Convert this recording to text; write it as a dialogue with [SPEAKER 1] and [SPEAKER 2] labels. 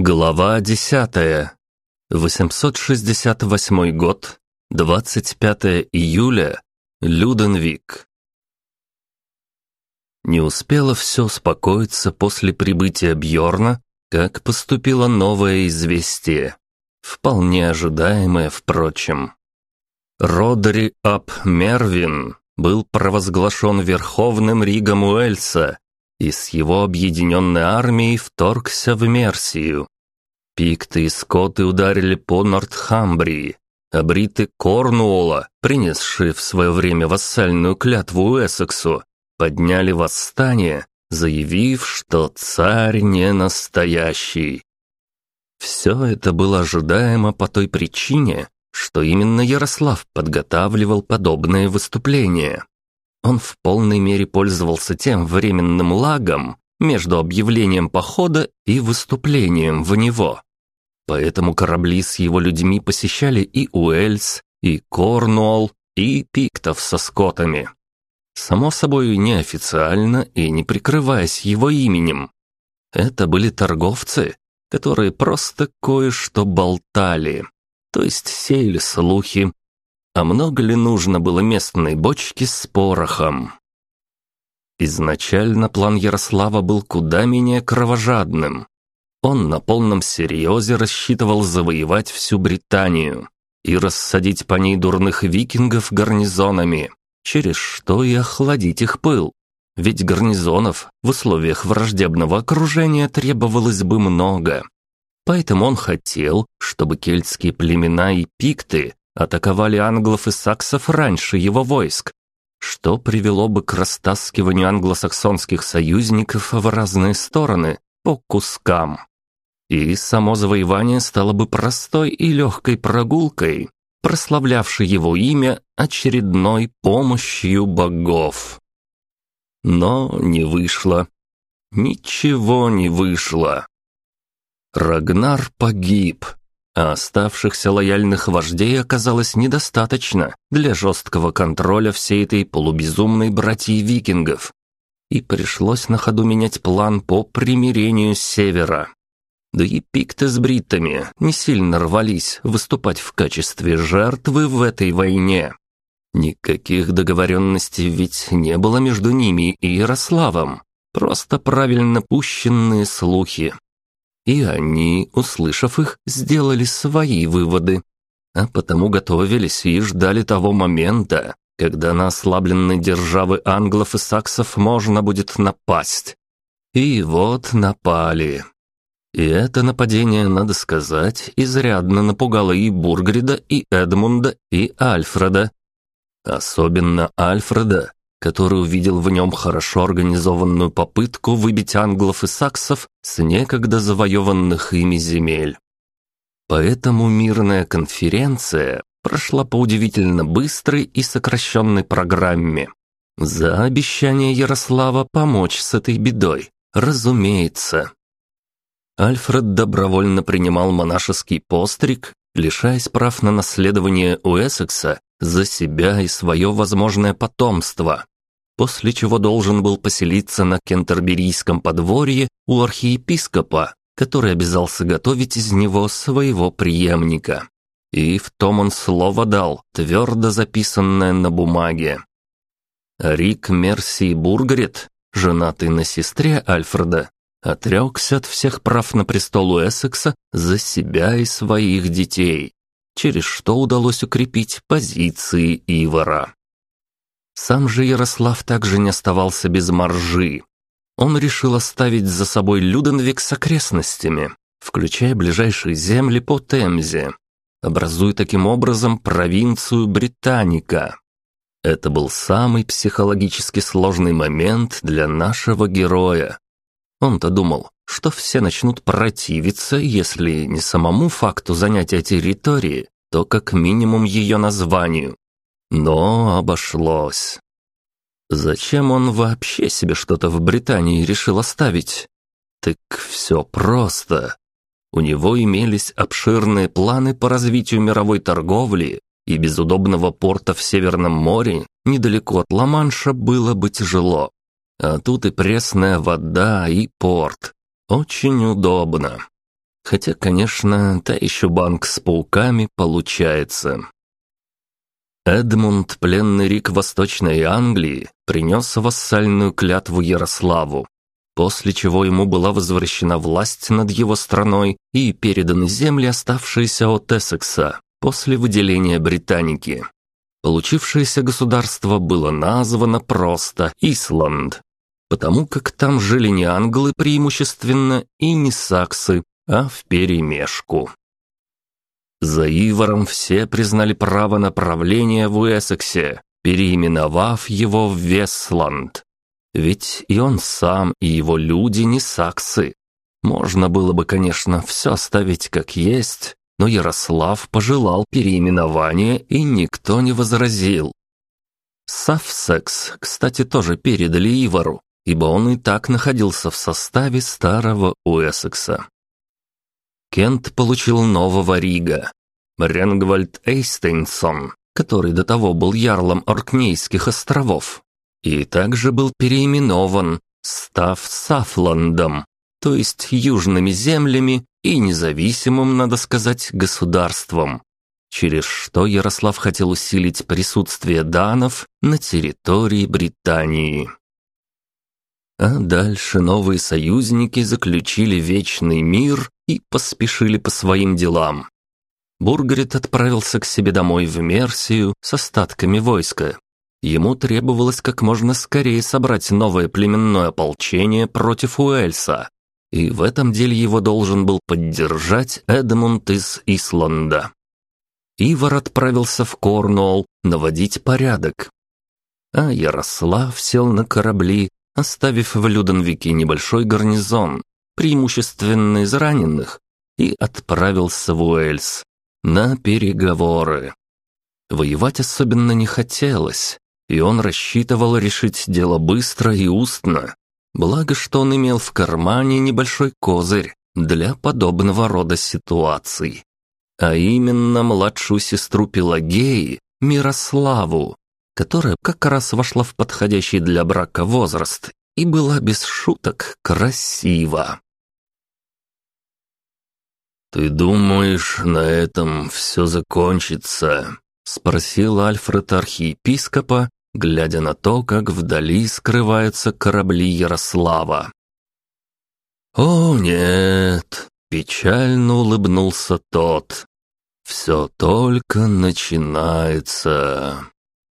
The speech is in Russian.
[SPEAKER 1] Глава 10. 868 год. 25 июля. Люденвик. Не успело все успокоиться после прибытия Бьорна, как поступило новое известие. Вполне ожидаемое, впрочем. Родери Ап Мервин был провозглашен Верховным Ригом Уэльса и с его объединенной армией вторгся в Мерсию. Пикты и скоты ударили по Нортхамбрии, а бриты Корнуола, принесшие в свое время вассальную клятву Уэссексу, подняли восстание, заявив, что царь не настоящий. Все это было ожидаемо по той причине, что именно Ярослав подготавливал подобные выступления. Он в полной мере пользовался тем временным лагом между объявлением похода и выступлением в него. Поэтому корабли с его людьми посещали и Уэльс, и Корнуолл, и Пиктов со скотами. Само собой, неофициально и не прикрываясь его именем. Это были торговцы, которые просто кое-что болтали, то есть сеяли слухи, а много ли нужно было местной бочки с порохом? Изначально план Ярослава был куда менее кровожадным. Он на полном серьезе рассчитывал завоевать всю Британию и рассадить по ней дурных викингов гарнизонами, через что и охладить их пыл. Ведь гарнизонов в условиях враждебного окружения требовалось бы много. Поэтому он хотел, чтобы кельтские племена и пикты атаковали англов и саксов раньше его войск, что привело бы к растаскиванию англосаксонских союзников в разные стороны, по кускам. И само завоевание стало бы простой и легкой прогулкой, прославлявшей его имя очередной помощью богов. Но не вышло. Ничего не вышло. Рагнар погиб, а оставшихся лояльных вождей оказалось недостаточно для жесткого контроля всей этой полубезумной братьи викингов. И пришлось на ходу менять план по примирению севера. Да и пикты с бриттами не сильно рвались выступать в качестве жертвы в этой войне. Никаких договоренностей ведь не было между ними и Ярославом, просто правильно пущенные слухи. И они, услышав их, сделали свои выводы. А потому готовились и ждали того момента, когда на ослабленные державы англов и саксов можно будет напасть. И вот напали. И это нападение, надо сказать, изрядно напугало и Бургрида, и Эдмунда, и Альфреда. Особенно Альфреда, который увидел в нем хорошо организованную попытку выбить англов и саксов с некогда завоеванных ими земель. Поэтому мирная конференция прошла по удивительно быстрой и сокращенной программе. За обещание Ярослава помочь с этой бедой, разумеется. Альфред добровольно принимал монашеский постриг, лишаясь прав на наследование Уэссекса за себя и свое возможное потомство, после чего должен был поселиться на кентерберийском подворье у архиепископа, который обязался готовить из него своего преемника. И в том он слово дал, твердо записанное на бумаге. Рик Мерси Бургрет, женатый на сестре Альфреда, отрекся от всех прав на престол Уэссекса за себя и своих детей через что удалось укрепить позиции Ивара. Сам же Ярослав также не оставался без маржи. Он решил оставить за собой Люденвик с окрестностями, включая ближайшие земли по Темзе, образуя таким образом провинцию Британика. Это был самый психологически сложный момент для нашего героя. Он-то думал, что все начнут противиться, если не самому факту занятия территории, то как минимум ее названию. Но обошлось. Зачем он вообще себе что-то в Британии решил оставить? Так все просто. У него имелись обширные планы по развитию мировой торговли, и без удобного порта в Северном море, недалеко от Ла-Манша, было бы тяжело. А тут и пресная вода, и порт. Очень удобно. Хотя, конечно, та еще банк с пауками получается. Эдмунд, пленный Рик Восточной Англии, принес вассальную клятву Ярославу, после чего ему была возвращена власть над его страной и переданы земли, оставшиеся от Эссекса, после выделения Британики. Получившееся государство было названо просто Исланд, потому как там жили не англы преимущественно и не саксы, а вперемешку. За Ивором все признали право на правление в Уэссексе, переименовав его в Весланд. Ведь и он сам, и его люди не саксы. Можно было бы, конечно, все оставить как есть, но Ярослав пожелал переименования, и никто не возразил. Сафсекс, кстати, тоже передали Ивору, ибо он и так находился в составе старого Уэссекса. Кент получил нового Рига. Ренгвальд Эйстейнсон, который до того был ярлом Оркнейских островов, и также был переименован, став Сафландом, то есть южными землями и независимым, надо сказать, государством, через что Ярослав хотел усилить присутствие данов на территории Британии. А дальше новые союзники заключили вечный мир и поспешили по своим делам. Бургерит отправился к себе домой в Мерсию с остатками войска. Ему требовалось как можно скорее собрать новое племенное ополчение против Уэльса, и в этом деле его должен был поддержать Эдмунд из Исланда. Ивар отправился в Корнуолл наводить порядок. А Ярослав сел на корабли, оставив в Люденвике небольшой гарнизон, преимущественно из раненых, и отправился в Уэльс на переговоры. Воевать особенно не хотелось, и он рассчитывал решить дело быстро и устно. Благо, что он имел в кармане небольшой козырь для подобного рода ситуаций. А именно младшую сестру Пелагеи, Мирославу, которая как раз вошла в подходящий для брака возраст и была без шуток красива.
[SPEAKER 2] «Ты думаешь, на этом все закончится?» — спросил Альфред архиепископа, глядя на то, как вдали скрываются корабли Ярослава. «О, нет!» — печально улыбнулся тот. «Все только начинается».